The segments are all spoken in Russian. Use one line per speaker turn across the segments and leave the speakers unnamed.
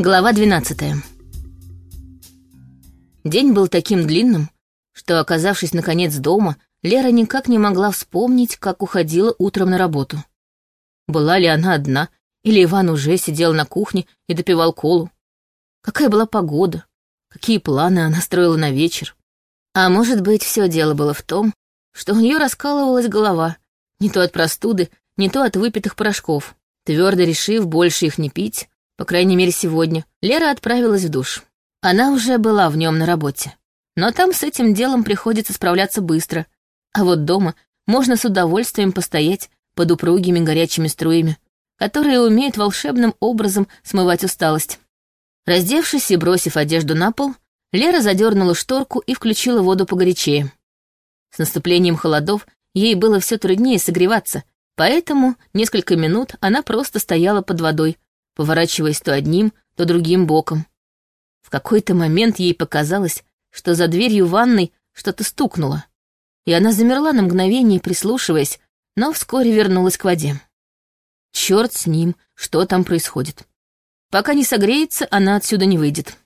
Глава 12 День был таким длинным, что, оказавшись наконец дома, Лера никак не могла вспомнить, как уходила утром на работу. Была ли она одна, или Иван уже сидел на кухне и допивал колу? Какая была погода? Какие планы она строила на вечер? А может быть, все дело было в том, что у нее раскалывалась голова, не то от простуды, не то от выпитых порошков. Твердо решив больше их не пить, по крайней мере, сегодня, Лера отправилась в душ. Она уже была в нем на работе. Но там с этим делом приходится справляться быстро. А вот дома можно с удовольствием постоять под упругими горячими струями, которые умеют волшебным образом смывать усталость. Раздевшись и бросив одежду на пол, Лера задернула шторку и включила воду погорячее. С наступлением холодов ей было все труднее согреваться, поэтому несколько минут она просто стояла под водой, поворачиваясь то одним, то другим боком. В какой-то момент ей показалось, что за дверью ванной что-то стукнуло, и она замерла на мгновение, прислушиваясь, но вскоре вернулась к воде. Черт с ним, что там происходит. Пока не согреется, она отсюда не выйдет.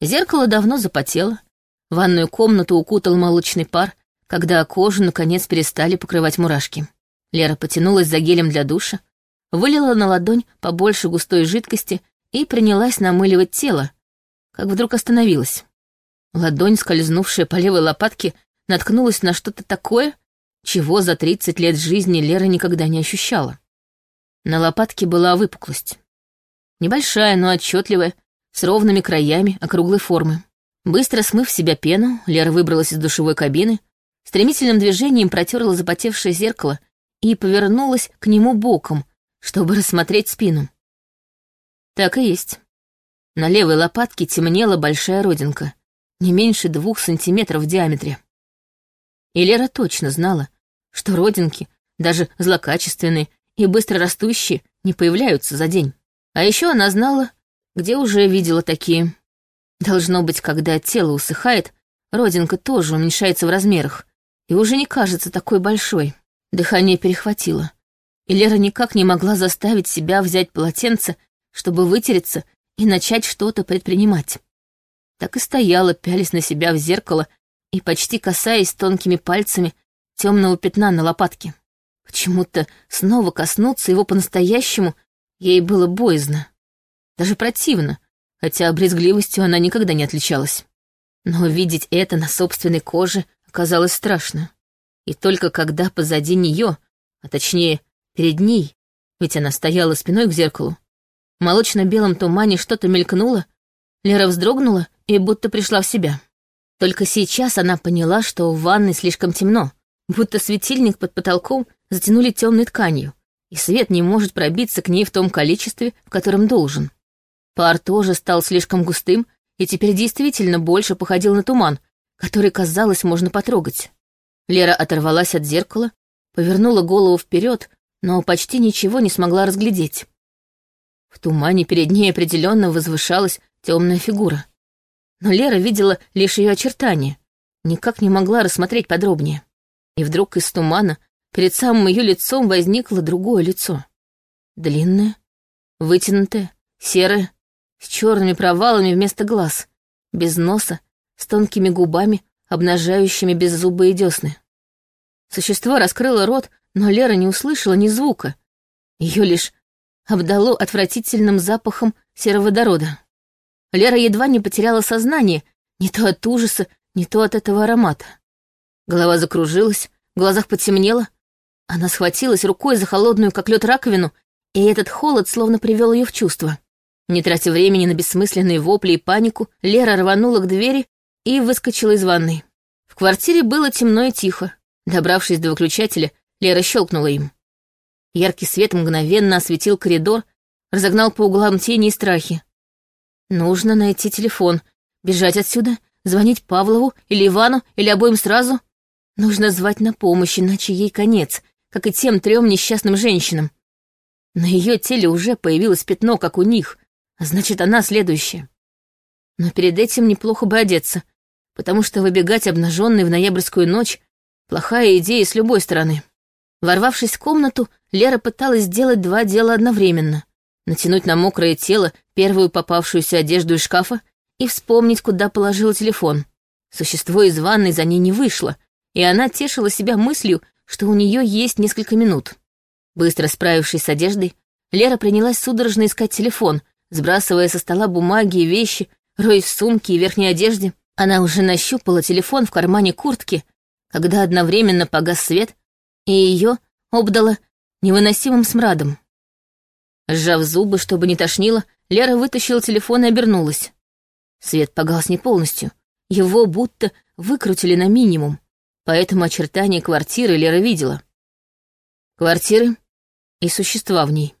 Зеркало давно запотело, ванную комнату укутал молочный пар, когда кожу, наконец, перестали покрывать мурашки. Лера потянулась за гелем для душа, вылила на ладонь побольше густой жидкости и принялась намыливать тело, как вдруг остановилась. Ладонь, скользнувшая по левой лопатке, наткнулась на что-то такое, чего за 30 лет жизни Лера никогда не ощущала. На лопатке была выпуклость. Небольшая, но отчетливая, с ровными краями округлой формы. Быстро смыв себя пену, Лера выбралась из душевой кабины, стремительным движением протерла запотевшее зеркало и повернулась к нему боком, чтобы рассмотреть спину. Так и есть. На левой лопатке темнела большая родинка, не меньше двух сантиметров в диаметре. И Лера точно знала, что родинки, даже злокачественные и быстро растущие, не появляются за день. А еще она знала, где уже видела такие. Должно быть, когда тело усыхает, родинка тоже уменьшается в размерах и уже не кажется такой большой. Дыхание перехватило и Лера никак не могла заставить себя взять полотенце, чтобы вытереться и начать что-то предпринимать. Так и стояла, пялись на себя в зеркало и почти касаясь тонкими пальцами темного пятна на лопатке. Почему-то снова коснуться его по-настоящему ей было боязно. Даже противно, хотя брезгливостью она никогда не отличалась. Но видеть это на собственной коже оказалось страшно. И только когда позади нее, а точнее Перед ней, ведь она стояла спиной к зеркалу, в молочно-белом тумане что-то мелькнуло, Лера вздрогнула и будто пришла в себя. Только сейчас она поняла, что в ванной слишком темно, будто светильник под потолком затянули темной тканью, и свет не может пробиться к ней в том количестве, в котором должен. Пар тоже стал слишком густым и теперь действительно больше походил на туман, который, казалось, можно потрогать. Лера оторвалась от зеркала, повернула голову вперед, но почти ничего не смогла разглядеть. В тумане перед ней определенно возвышалась темная фигура. Но Лера видела лишь ее очертания, никак не могла рассмотреть подробнее. И вдруг из тумана перед самым ее лицом возникло другое лицо. Длинное, вытянутое, серое, с черными провалами вместо глаз, без носа, с тонкими губами, обнажающими беззубые десны. Существо раскрыло рот, но Лера не услышала ни звука. Ее лишь обдало отвратительным запахом сероводорода. Лера едва не потеряла сознание, не то от ужаса, не то от этого аромата. Голова закружилась, в глазах потемнело. Она схватилась рукой за холодную, как лед, раковину, и этот холод словно привел ее в чувство. Не тратя времени на бессмысленные вопли и панику, Лера рванула к двери и выскочила из ванной. В квартире было темно и тихо. Добравшись до выключателя, Лера щелкнула им. Яркий свет мгновенно осветил коридор, разогнал по углам тени и страхи. Нужно найти телефон, бежать отсюда, звонить Павлову или Ивану, или обоим сразу. Нужно звать на помощь, иначе ей конец, как и тем трем несчастным женщинам. На ее теле уже появилось пятно, как у них, а значит, она следующая. Но перед этим неплохо бы одеться, потому что выбегать обнаженной в ноябрьскую ночь — плохая идея с любой стороны. Ворвавшись в комнату, Лера пыталась сделать два дела одновременно. натянуть на мокрое тело первую попавшуюся одежду из шкафа и вспомнить, куда положила телефон. Существо из ванной за ней не вышло, и она тешила себя мыслью, что у нее есть несколько минут. Быстро справившись с одеждой, Лера принялась судорожно искать телефон, сбрасывая со стола бумаги и вещи, роясь в сумке и верхней одежде. Она уже нащупала телефон в кармане куртки, когда одновременно погас свет, и ее обдало невыносимым смрадом. Сжав зубы, чтобы не тошнило, Лера вытащила телефон и обернулась. Свет погас не полностью. Его будто выкрутили на минимум, поэтому очертания квартиры Лера видела. Квартиры и существа в ней.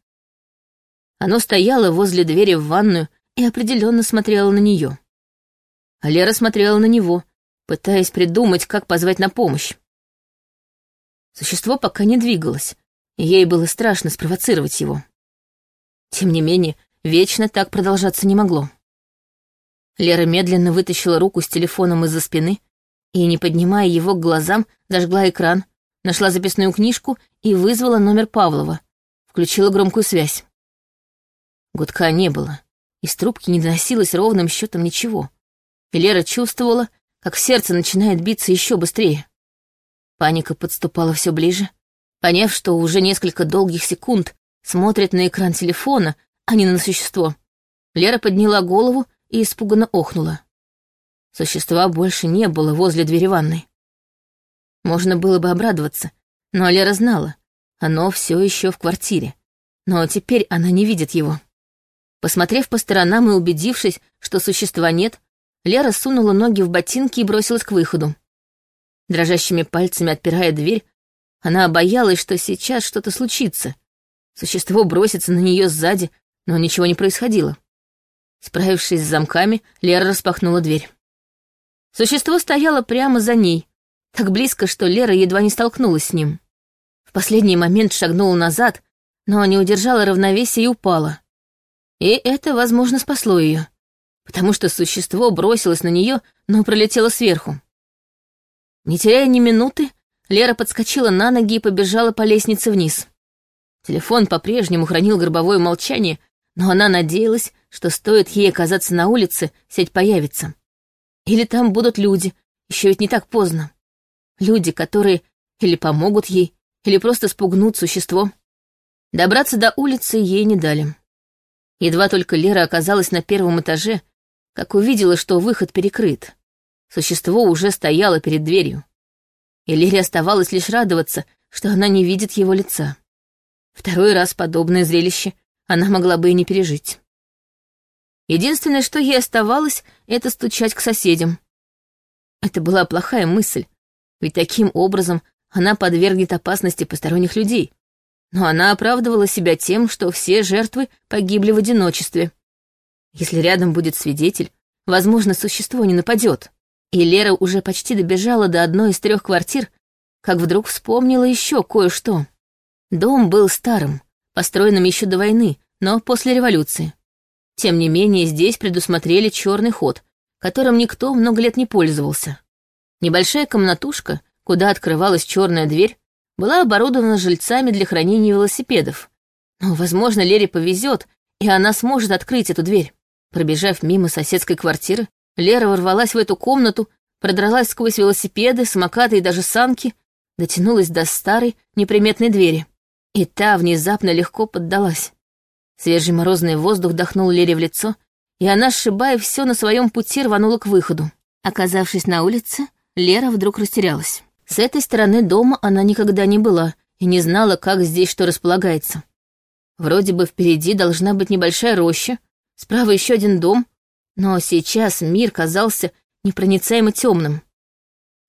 Оно стояло возле двери в ванную и определенно смотрело на нее. А Лера смотрела на него, пытаясь придумать, как позвать на помощь. Существо пока не двигалось, и ей было страшно спровоцировать его. Тем не менее, вечно так продолжаться не могло. Лера медленно вытащила руку с телефоном из-за спины и, не поднимая его к глазам, зажгла экран, нашла записную книжку и вызвала номер Павлова, включила громкую связь. Гудка не было, из трубки не доносилось ровным счетом ничего. И Лера чувствовала, как сердце начинает биться еще быстрее. Паника подступала все ближе. Поняв, что уже несколько долгих секунд смотрит на экран телефона, а не на существо, Лера подняла голову и испуганно охнула. Существа больше не было возле двери ванной. Можно было бы обрадоваться, но Лера знала, оно все еще в квартире. Но теперь она не видит его. Посмотрев по сторонам и убедившись, что существа нет, Лера сунула ноги в ботинки и бросилась к выходу. Дрожащими пальцами отпирая дверь, она боялась, что сейчас что-то случится. Существо бросится на нее сзади, но ничего не происходило. Справившись с замками, Лера распахнула дверь. Существо стояло прямо за ней, так близко, что Лера едва не столкнулась с ним. В последний момент шагнула назад, но не удержала равновесия и упала. И это, возможно, спасло ее, потому что существо бросилось на нее, но пролетело сверху. Не теряя ни минуты, Лера подскочила на ноги и побежала по лестнице вниз. Телефон по-прежнему хранил гробовое молчание, но она надеялась, что стоит ей оказаться на улице, сеть появится. Или там будут люди, еще ведь не так поздно. Люди, которые или помогут ей, или просто спугнут существо. Добраться до улицы ей не дали. Едва только Лера оказалась на первом этаже, как увидела, что выход перекрыт. Существо уже стояло перед дверью. И оставалось лишь радоваться, что она не видит его лица. Второй раз подобное зрелище она могла бы и не пережить. Единственное, что ей оставалось, это стучать к соседям. Это была плохая мысль, ведь таким образом она подвергнет опасности посторонних людей. Но она оправдывала себя тем, что все жертвы погибли в одиночестве. Если рядом будет свидетель, возможно, существо не нападет. И Лера уже почти добежала до одной из трех квартир, как вдруг вспомнила еще кое-что. Дом был старым, построенным еще до войны, но после революции. Тем не менее, здесь предусмотрели черный ход, которым никто много лет не пользовался. Небольшая комнатушка, куда открывалась черная дверь, была оборудована жильцами для хранения велосипедов. Но, возможно, Лере повезет, и она сможет открыть эту дверь. Пробежав мимо соседской квартиры, Лера ворвалась в эту комнату, продралась сквозь велосипеды, самокаты и даже санки, дотянулась до старой, неприметной двери. И та внезапно легко поддалась. Свежий морозный воздух дохнул Лере в лицо, и она, сшибая все на своем пути, рванула к выходу. Оказавшись на улице, Лера вдруг растерялась. С этой стороны дома она никогда не была и не знала, как здесь что располагается. Вроде бы впереди должна быть небольшая роща, справа еще один дом, но сейчас мир казался непроницаемо темным.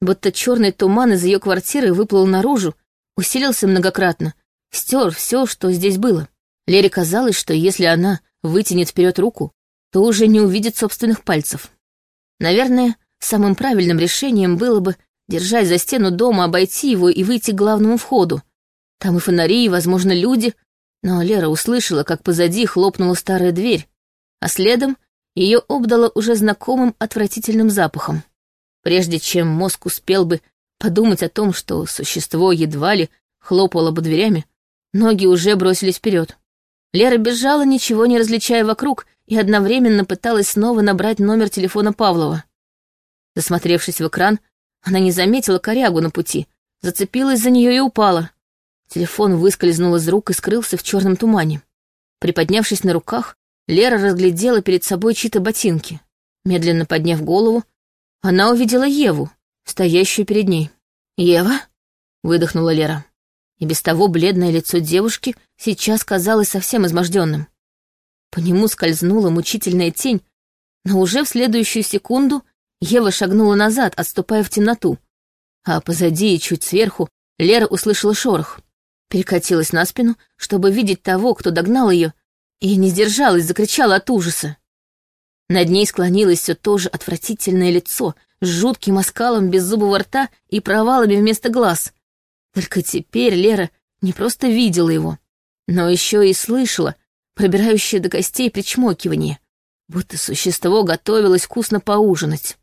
Будто черный туман из ее квартиры выплыл наружу, усилился многократно, стер все, что здесь было. Лере казалось, что если она вытянет вперед руку, то уже не увидит собственных пальцев. Наверное, самым правильным решением было бы, держась за стену дома, обойти его и выйти к главному входу. Там и фонари, и, возможно, люди. Но Лера услышала, как позади хлопнула старая дверь, а следом ее обдало уже знакомым отвратительным запахом. Прежде чем мозг успел бы подумать о том, что существо едва ли хлопало бы дверями, ноги уже бросились вперед. Лера бежала, ничего не различая вокруг, и одновременно пыталась снова набрать номер телефона Павлова. Засмотревшись в экран, она не заметила корягу на пути, зацепилась за нее и упала. Телефон выскользнул из рук и скрылся в черном тумане. Приподнявшись на руках, Лера разглядела перед собой чьи-то ботинки. Медленно подняв голову, она увидела Еву, стоящую перед ней. «Ева?» — выдохнула Лера. И без того бледное лицо девушки сейчас казалось совсем изможденным. По нему скользнула мучительная тень, но уже в следующую секунду Ева шагнула назад, отступая в темноту, а позади и чуть сверху Лера услышала шорох. Перекатилась на спину, чтобы видеть того, кто догнал ее, и не сдержалась, закричала от ужаса. Над ней склонилось все то же отвратительное лицо с жутким оскалом беззубого рта и провалами вместо глаз. Только теперь Лера не просто видела его, но еще и слышала пробирающее до костей причмокивание, будто существо готовилось вкусно поужинать.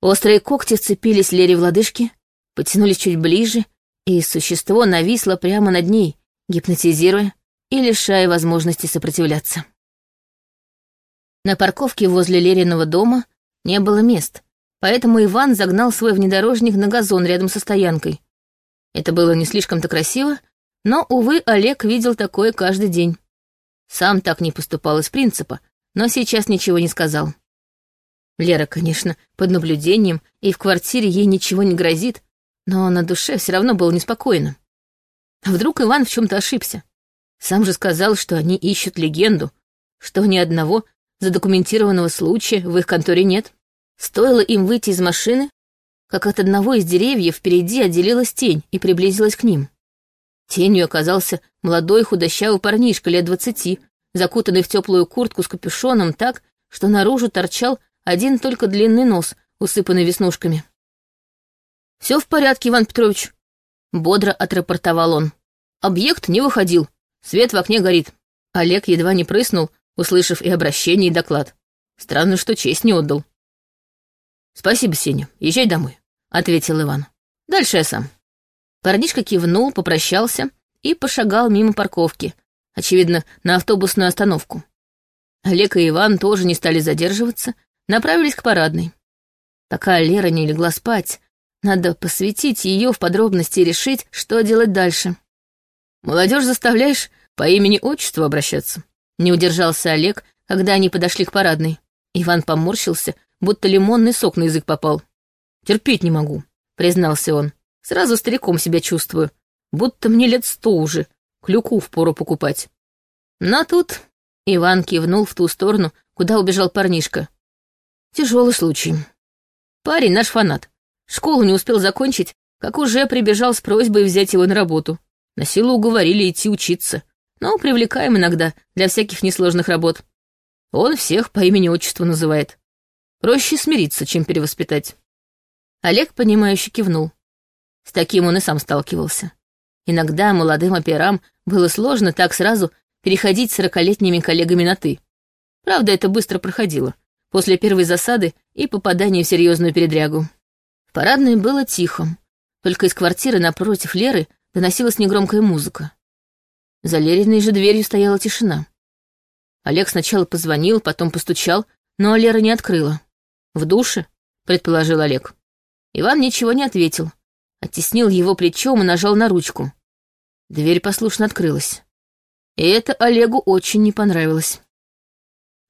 Острые когти вцепились Лере в лодыжки, потянулись чуть ближе, и существо нависло прямо над ней, гипнотизируя и лишая возможности сопротивляться. На парковке возле Лериного дома не было мест, поэтому Иван загнал свой внедорожник на газон рядом со стоянкой. Это было не слишком-то красиво, но, увы, Олег видел такое каждый день. Сам так не поступал из принципа, но сейчас ничего не сказал. Лера, конечно, под наблюдением, и в квартире ей ничего не грозит, но на душе все равно было неспокойно. Вдруг Иван в чем-то ошибся? Сам же сказал, что они ищут легенду, что ни одного задокументированного случая в их конторе нет. Стоило им выйти из машины, как от одного из деревьев впереди отделилась тень и приблизилась к ним. Тенью оказался молодой худощавый парнишка лет двадцати, закутанный в теплую куртку с капюшоном так, что наружу торчал один только длинный нос, усыпанный веснушками. «Все в порядке, Иван Петрович», — бодро отрапортовал он. «Объект не выходил, свет в окне горит». Олег едва не прыснул, услышав и обращение, и доклад. Странно, что честь не отдал. «Спасибо, Сеня, езжай домой», — ответил Иван. «Дальше я сам». Парнишка кивнул, попрощался и пошагал мимо парковки, очевидно, на автобусную остановку. Олег и Иван тоже не стали задерживаться, направились к парадной. Пока Лера не легла спать, надо посвятить ее в подробности и решить, что делать дальше. Молодежь заставляешь по имени-отчеству обращаться. Не удержался Олег, когда они подошли к парадной. Иван поморщился, будто лимонный сок на язык попал. «Терпеть не могу», — признался он. «Сразу стариком себя чувствую, будто мне лет сто уже, клюку впору покупать». Но тут Иван кивнул в ту сторону, куда убежал парнишка. Тяжелый случай. Парень наш фанат. Школу не успел закончить, как уже прибежал с просьбой взять его на работу. На силу уговорили идти учиться, но привлекаем иногда для всяких несложных работ. Он всех по имени-отчеству называет. Проще смириться, чем перевоспитать. Олег, понимающе кивнул. С таким он и сам сталкивался. Иногда молодым операм было сложно так сразу переходить с сорокалетними коллегами на «ты». Правда, это быстро проходило после первой засады и попадания в серьезную передрягу. В парадной было тихо, только из квартиры напротив Леры доносилась негромкая музыка. За Лериной же дверью стояла тишина. Олег сначала позвонил, потом постучал, но Лера не открыла. «В душе?» — предположил Олег. Иван ничего не ответил, оттеснил его плечом и нажал на ручку. Дверь послушно открылась. И это Олегу очень не понравилось.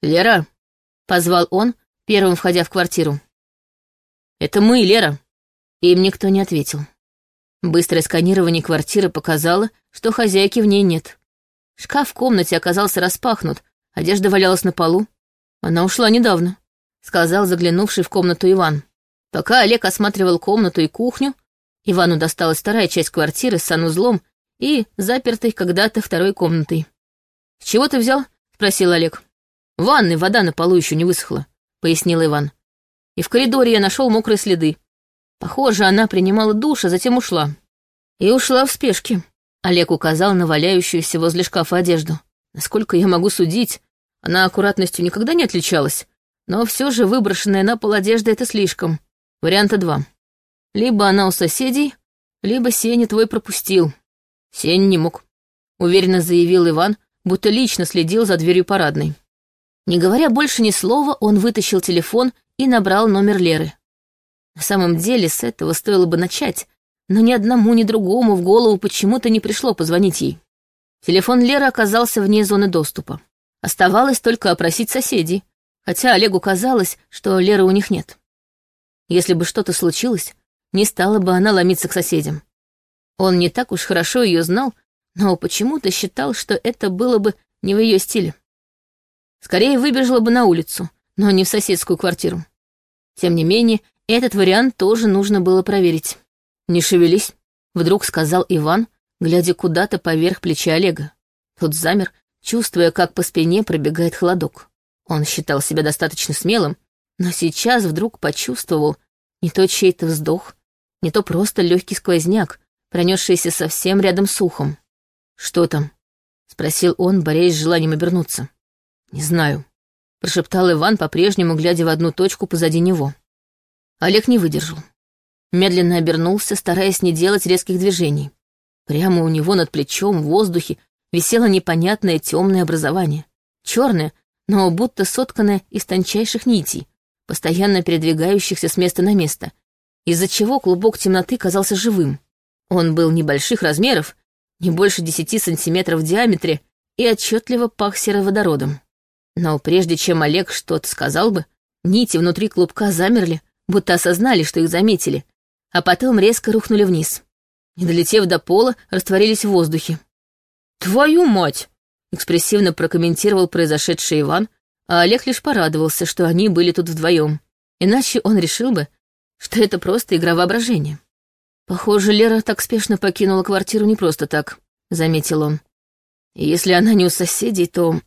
«Лера!» — позвал он, первым входя в квартиру. «Это мы, Лера». Им никто не ответил. Быстрое сканирование квартиры показало, что хозяйки в ней нет. Шкаф в комнате оказался распахнут, одежда валялась на полу. Она ушла недавно, — сказал заглянувший в комнату Иван. Пока Олег осматривал комнату и кухню, Ивану досталась вторая часть квартиры с санузлом и запертой когда-то второй комнатой. «С чего ты взял?» — спросил Олег. В ванной вода на полу еще не высохла, пояснил Иван. И в коридоре я нашел мокрые следы. Похоже, она принимала душ, а затем ушла. И ушла в спешке. Олег указал на валяющуюся возле шкафа одежду. Насколько я могу судить, она аккуратностью никогда не отличалась, но все же выброшенная на пол одежда — это слишком. Варианта два. Либо она у соседей, либо Сеня твой пропустил. Сень не мог, — уверенно заявил Иван, будто лично следил за дверью парадной. Не говоря больше ни слова, он вытащил телефон и набрал номер Леры. На самом деле, с этого стоило бы начать, но ни одному, ни другому в голову почему-то не пришло позвонить ей. Телефон Леры оказался вне зоны доступа. Оставалось только опросить соседей, хотя Олегу казалось, что Леры у них нет. Если бы что-то случилось, не стала бы она ломиться к соседям. Он не так уж хорошо ее знал, но почему-то считал, что это было бы не в ее стиле. Скорее выбежала бы на улицу, но не в соседскую квартиру. Тем не менее, этот вариант тоже нужно было проверить. «Не шевелись», — вдруг сказал Иван, глядя куда-то поверх плеча Олега. Тот замер, чувствуя, как по спине пробегает холодок. Он считал себя достаточно смелым, но сейчас вдруг почувствовал не то чей-то вздох, не то просто легкий сквозняк, пронесшийся совсем рядом с ухом. «Что там?» — спросил он, борясь с желанием обернуться. «Не знаю», — прошептал Иван, по-прежнему глядя в одну точку позади него. Олег не выдержал. Медленно обернулся, стараясь не делать резких движений. Прямо у него над плечом в воздухе висело непонятное темное образование. Черное, но будто сотканное из тончайших нитей, постоянно передвигающихся с места на место, из-за чего клубок темноты казался живым. Он был небольших размеров, не больше десяти сантиметров в диаметре, и отчетливо пах сероводородом. Но прежде чем Олег что-то сказал бы, нити внутри клубка замерли, будто осознали, что их заметили, а потом резко рухнули вниз. Не долетев до пола, растворились в воздухе. «Твою мать!» — экспрессивно прокомментировал произошедший Иван, а Олег лишь порадовался, что они были тут вдвоем. Иначе он решил бы, что это просто игра воображения. «Похоже, Лера так спешно покинула квартиру не просто так», — заметил он. «Если она не у соседей, то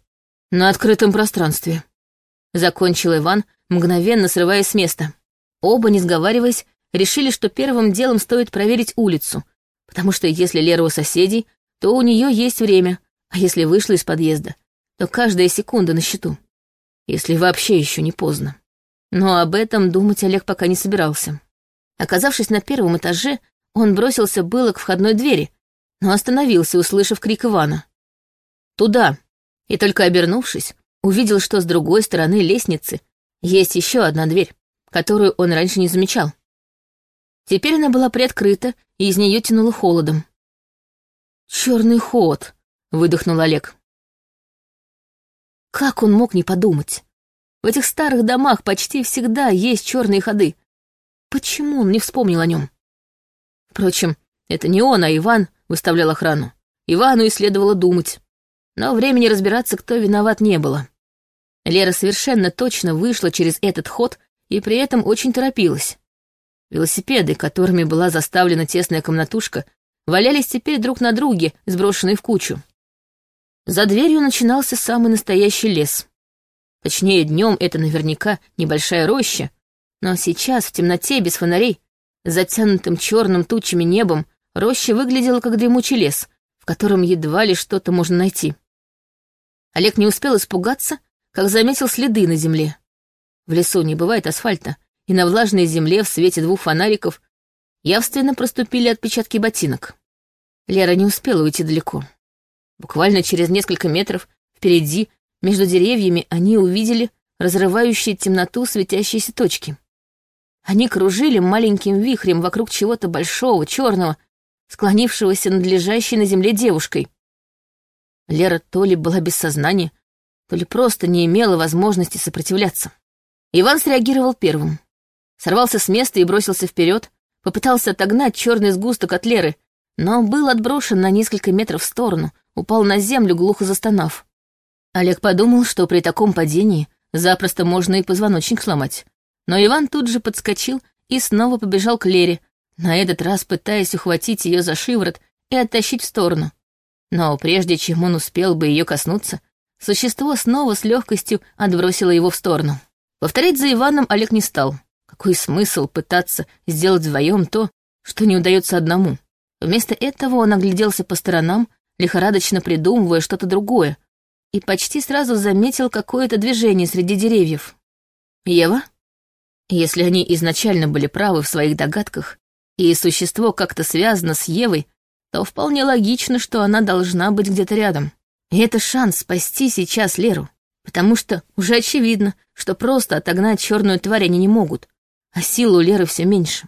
на открытом пространстве», — закончил Иван, мгновенно срываясь с места. Оба, не сговариваясь, решили, что первым делом стоит проверить улицу, потому что если Лера у соседей, то у нее есть время, а если вышла из подъезда, то каждая секунда на счету. Если вообще еще не поздно. Но об этом думать Олег пока не собирался. Оказавшись на первом этаже, он бросился было к входной двери, но остановился, услышав крик Ивана. «Туда!» И только обернувшись, увидел, что с другой стороны лестницы есть еще одна дверь, которую он раньше не замечал. Теперь она была приоткрыта, и из нее тянуло холодом. Черный ход, выдохнул Олег. Как он мог не подумать? В этих старых домах почти всегда есть черные ходы. Почему он не вспомнил о нем? Впрочем, это не он, а Иван выставлял охрану. Ивану и следовало думать. Но времени разбираться, кто виноват, не было. Лера совершенно точно вышла через этот ход и при этом очень торопилась. Велосипеды, которыми была заставлена тесная комнатушка, валялись теперь друг на друге, сброшенные в кучу. За дверью начинался самый настоящий лес. Точнее, днем это наверняка небольшая роща, но сейчас, в темноте, без фонарей, затянутым черным тучами небом, роща выглядела как дремучий лес, в котором едва ли что-то можно найти. Олег не успел испугаться, как заметил следы на земле. В лесу не бывает асфальта, и на влажной земле в свете двух фонариков явственно проступили отпечатки ботинок. Лера не успела уйти далеко. Буквально через несколько метров впереди, между деревьями, они увидели разрывающие темноту светящиеся точки. Они кружили маленьким вихрем вокруг чего-то большого, черного, склонившегося над лежащей на земле девушкой. Лера то ли была без сознания, то ли просто не имела возможности сопротивляться. Иван среагировал первым сорвался с места и бросился вперед, попытался отогнать черный сгусток от Леры, но был отброшен на несколько метров в сторону, упал на землю, глухо застонав. Олег подумал, что при таком падении запросто можно и позвоночник сломать. Но Иван тут же подскочил и снова побежал к Лере, на этот раз пытаясь ухватить ее за шиворот и оттащить в сторону. Но прежде чем он успел бы ее коснуться, существо снова с легкостью отбросило его в сторону. Повторять за Иваном Олег не стал. Какой смысл пытаться сделать вдвоем то, что не удается одному? Вместо этого он огляделся по сторонам, лихорадочно придумывая что-то другое, и почти сразу заметил какое-то движение среди деревьев. Ева? Если они изначально были правы в своих догадках, и существо как-то связано с Евой, то вполне логично, что она должна быть где-то рядом. И это шанс спасти сейчас Леру, потому что уже очевидно, что просто отогнать черную тварь они не могут, а силы у Леры все меньше.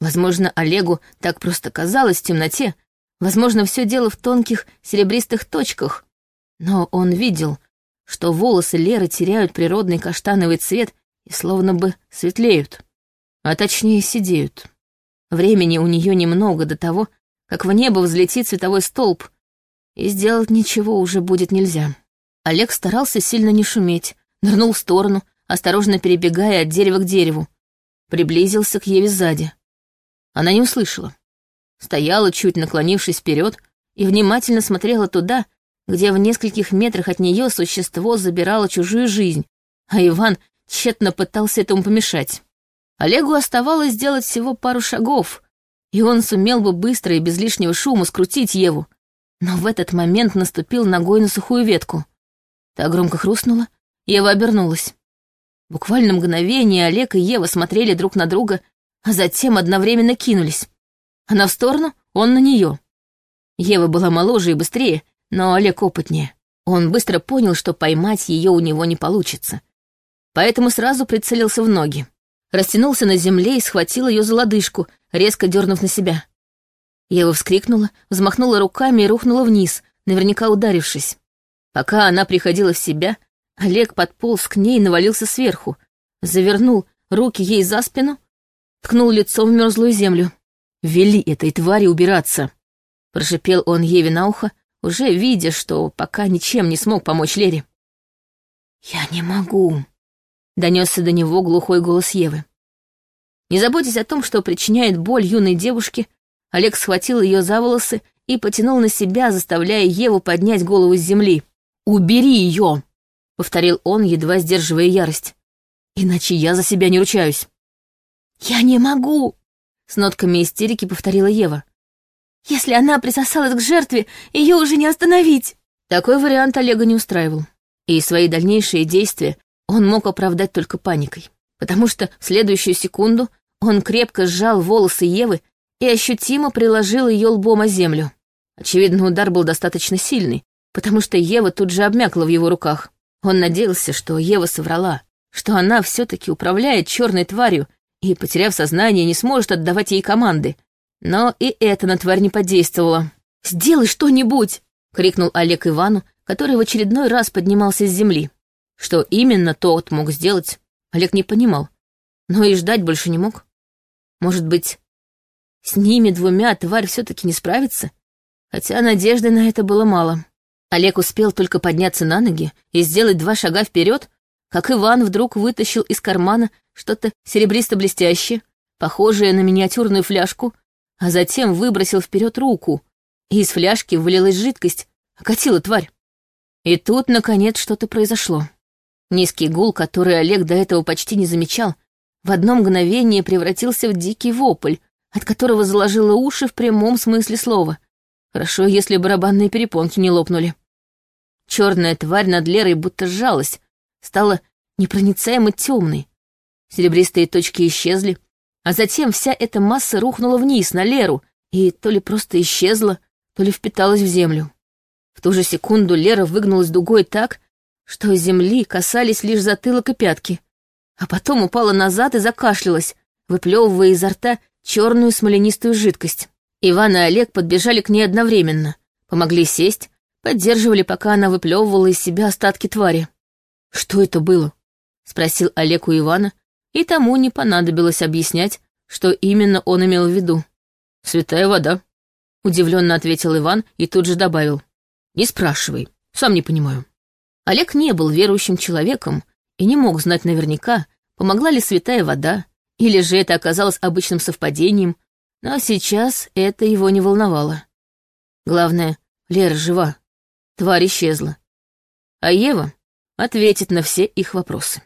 Возможно, Олегу так просто казалось в темноте, возможно, все дело в тонких серебристых точках, но он видел, что волосы Леры теряют природный каштановый цвет и словно бы светлеют, а точнее сидеют. Времени у нее немного до того, как в небо взлетит световой столб, и сделать ничего уже будет нельзя. Олег старался сильно не шуметь, нырнул в сторону, осторожно перебегая от дерева к дереву, приблизился к Еве сзади. Она не услышала. Стояла, чуть наклонившись вперед, и внимательно смотрела туда, где в нескольких метрах от нее существо забирало чужую жизнь, а Иван тщетно пытался этому помешать. Олегу оставалось сделать всего пару шагов, и он сумел бы быстро и без лишнего шума скрутить Еву. Но в этот момент наступил ногой на сухую ветку. Та громко хрустнула, Ева обернулась. Буквально мгновение Олег и Ева смотрели друг на друга, а затем одновременно кинулись. Она в сторону, он на нее. Ева была моложе и быстрее, но Олег опытнее. Он быстро понял, что поймать ее у него не получится. Поэтому сразу прицелился в ноги. Растянулся на земле и схватил ее за лодыжку, резко дернув на себя. Ева вскрикнула, взмахнула руками и рухнула вниз, наверняка ударившись. Пока она приходила в себя, Олег подполз к ней и навалился сверху, завернул руки ей за спину, ткнул лицом в мерзлую землю. «Вели этой твари убираться!» Прошипел он Еве на ухо, уже видя, что пока ничем не смог помочь Лере. «Я не могу», — донесся до него глухой голос Евы. Не заботясь о том, что причиняет боль юной девушке, Олег схватил ее за волосы и потянул на себя, заставляя Еву поднять голову с земли. «Убери ее!» — повторил он, едва сдерживая ярость. «Иначе я за себя не ручаюсь». «Я не могу!» — с нотками истерики повторила Ева. Если она присосалась к жертве, ее уже не остановить. Такой вариант Олега не устраивал. И свои дальнейшие действия он мог оправдать только паникой. Потому что в следующую секунду он крепко сжал волосы Евы и ощутимо приложил ее лбом о землю. Очевидно, удар был достаточно сильный, потому что Ева тут же обмякла в его руках. Он надеялся, что Ева соврала, что она все-таки управляет черной тварью и, потеряв сознание, не сможет отдавать ей команды, но и это на тварь не подействовало. «Сделай что-нибудь!» — крикнул Олег Ивану, который в очередной раз поднимался с земли. Что именно тот мог сделать, Олег не понимал, но и ждать больше не мог. Может быть, с ними двумя тварь все-таки не справится? Хотя надежды на это было мало. Олег успел только подняться на ноги и сделать два шага вперед, как Иван вдруг вытащил из кармана что-то серебристо-блестящее, похожее на миниатюрную фляжку, а затем выбросил вперед руку, и из фляжки вылилась жидкость, окатила тварь. И тут, наконец, что-то произошло. Низкий гул, который Олег до этого почти не замечал, в одно мгновение превратился в дикий вопль, от которого заложило уши в прямом смысле слова. Хорошо, если барабанные перепонки не лопнули. Черная тварь над Лерой будто сжалась, стала непроницаемо темной. Серебристые точки исчезли, а затем вся эта масса рухнула вниз, на Леру, и то ли просто исчезла, то ли впиталась в землю. В ту же секунду Лера выгнулась дугой так, что земли касались лишь затылок и пятки, а потом упала назад и закашлялась, выплевывая изо рта черную смоленистую жидкость. Иван и Олег подбежали к ней одновременно, помогли сесть, поддерживали, пока она выплевывала из себя остатки твари. «Что это было?» — спросил Олег у Ивана, и тому не понадобилось объяснять, что именно он имел в виду. «Святая вода», — удивленно ответил Иван и тут же добавил. «Не спрашивай, сам не понимаю». Олег не был верующим человеком и не мог знать наверняка, помогла ли святая вода, или же это оказалось обычным совпадением, но сейчас это его не волновало. Главное, Лера жива, тварь исчезла. А Ева ответит на все их вопросы.